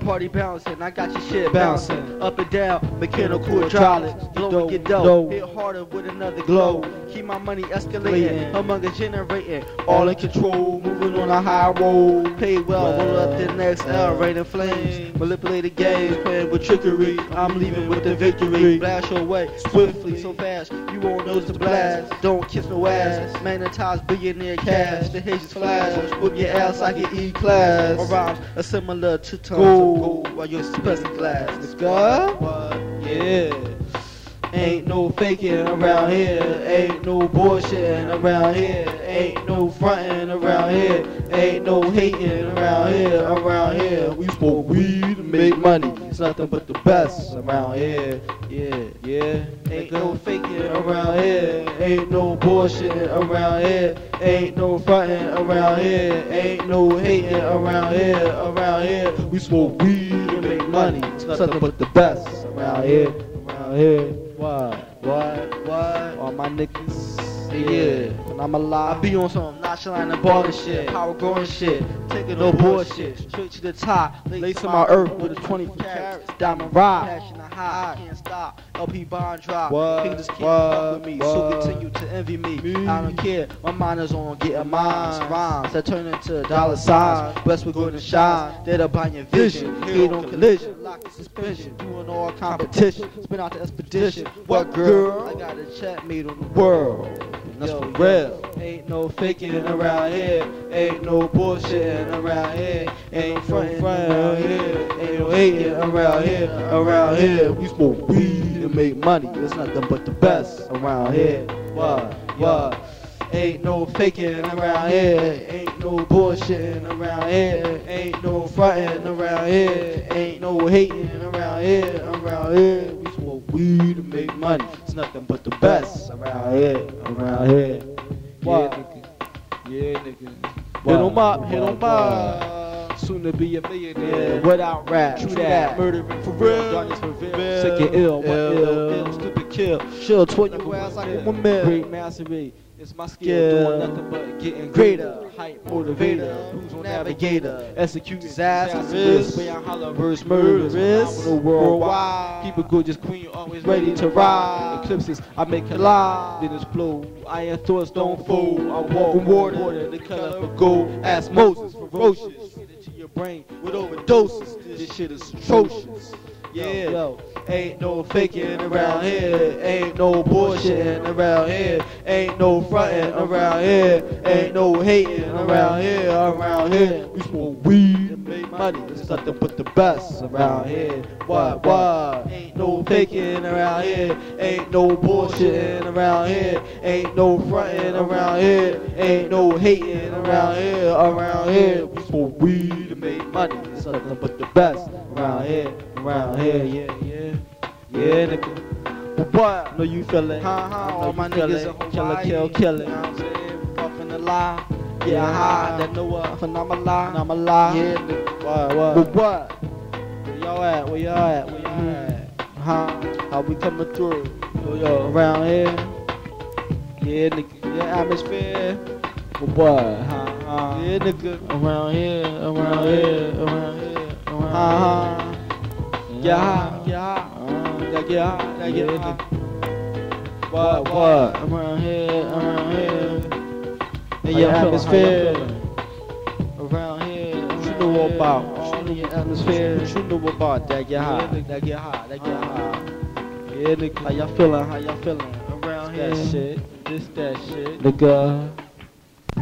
Party bouncing, I got your shit Bouncing. Up and down, mechanical hydraulics. Blow dope, and get dope. dope. Hit harder with another glow. Keep my money escalating, among a generating. All in control, moving on a high road. Pay well, roll up the next L, raining flames. Manipulated games, playing with trickery. I'm leaving with the victory. Blast your way, swiftly, so fast. You won't notice the blast. Don't kiss no ass. Magnetize billionaire cash. The Haitians flash. Whip your ass like an E class. My rhymes are similar to tons Gold while you're glass. Let's go. Ain't no faking around here. Ain't no bullshitting around here. Ain't no fronting around here. Ain't no hating around here. Around here, we smoke weed and make money. It's nothing but the best around here. Yeah, yeah. Ain't no faking around here. Ain't no bullshitting around here. Ain't no fronting around here. Ain't no hating around here. Around here, we smoke weed and make money. It's nothing but the best around here. Around here. What? What? What? All my niggas. Yeah. When I'm I alive. be on some nonchalant and shit, power growing shit, taking no bullshit, straight to the top, lacing my earth with a 24 carats, diamond ride, passion high, can't stop, LP bond drop, What? haters can't fuck with me, so continue to envy me. Me. I don't care, my mind is on getting mines, rhymes that turn into dollar signs, we're going to shine, they're buying your vision, hate on collision, lock in suspension, doing all competition, spin out the expedition. What girl? I got a checkmate on the world. That's Yo, for real. Ain't no faking around here. Ain't no bullshitting around here. Ain't fronting around here. Ain't no hating around here. Around here, we smoke weed and make money. It's nothing but the best around here. What? What? Ain't no faking around here. Ain't no bullshitting around here. Ain't no fronting around here. Ain't no hating around here. Around here, we smoke weed and make money. It's nothing but the best around here. Around here. Yeah, nigga. Yeah, nigga. What? Hit 'em up, hit 'em up. Soon to be a millionaire. Yeah, without rap, True that. murdering for real, darkness for real, sick and ill, what Ill, ill, stupid kill, chill, twirl your ass like a woman. Great mastery. It's my skill. Doing nothing but getting Greater, hype Motivator. on navigator, navigator. execute Disastrous. disastrous, Way I holler verse verse murderous, murderous. phenomenal worldwide. Keep it good, just queen, always Ready to ride. Eclipses, I make Collide. Then explode. Iron thoughts don't fold. I walk on water, water, the color of gold. Ask Moses, ferocious. into your brain with overdoses. This shit is atrocious. Yeah, Yo, ain't no faking around here. Ain't no bullshitting around here. Ain't no fronting around here. Ain't no hating around here. Around here, we smoke weed and make money. It's nothing but the best around here. What, what? Ain't no faking around here. Ain't no bullshitting around here. Ain't no fronting around here. Ain't no hating around here. Around here, we smoke weed and make money. It's nothing but the best around here. Around here, yeah, yeah. Yeah, nigga. But what? know you feel it. Ha ha, all my niggas are Killer, kill, kill it. You know what I'm saying? Puffin' the lie. Yeah, high. That know what? A lie. Yeah, nigga. What, what? But what? Where y'all at? Where y'all at? Where y'all mm-hmm. at? Huh? How we coming through? Yo, yo, around here. Yeah, nigga. Yeah, atmosphere. But what? Huh? Yeah, nigga. Around here, around here, around here. Yeah, Yeah, yeah. Yeah. What, What? Around here, around here. In your y'all feeling? How y'all atmosphere. Around here. What you know here, about? All in your atmosphere. What you know about that? Get nigga. That get high. That get Uh-huh. Yeah, nigga. How y'all feeling? How y'all feeling? Around That shit. This that shit. Nigga.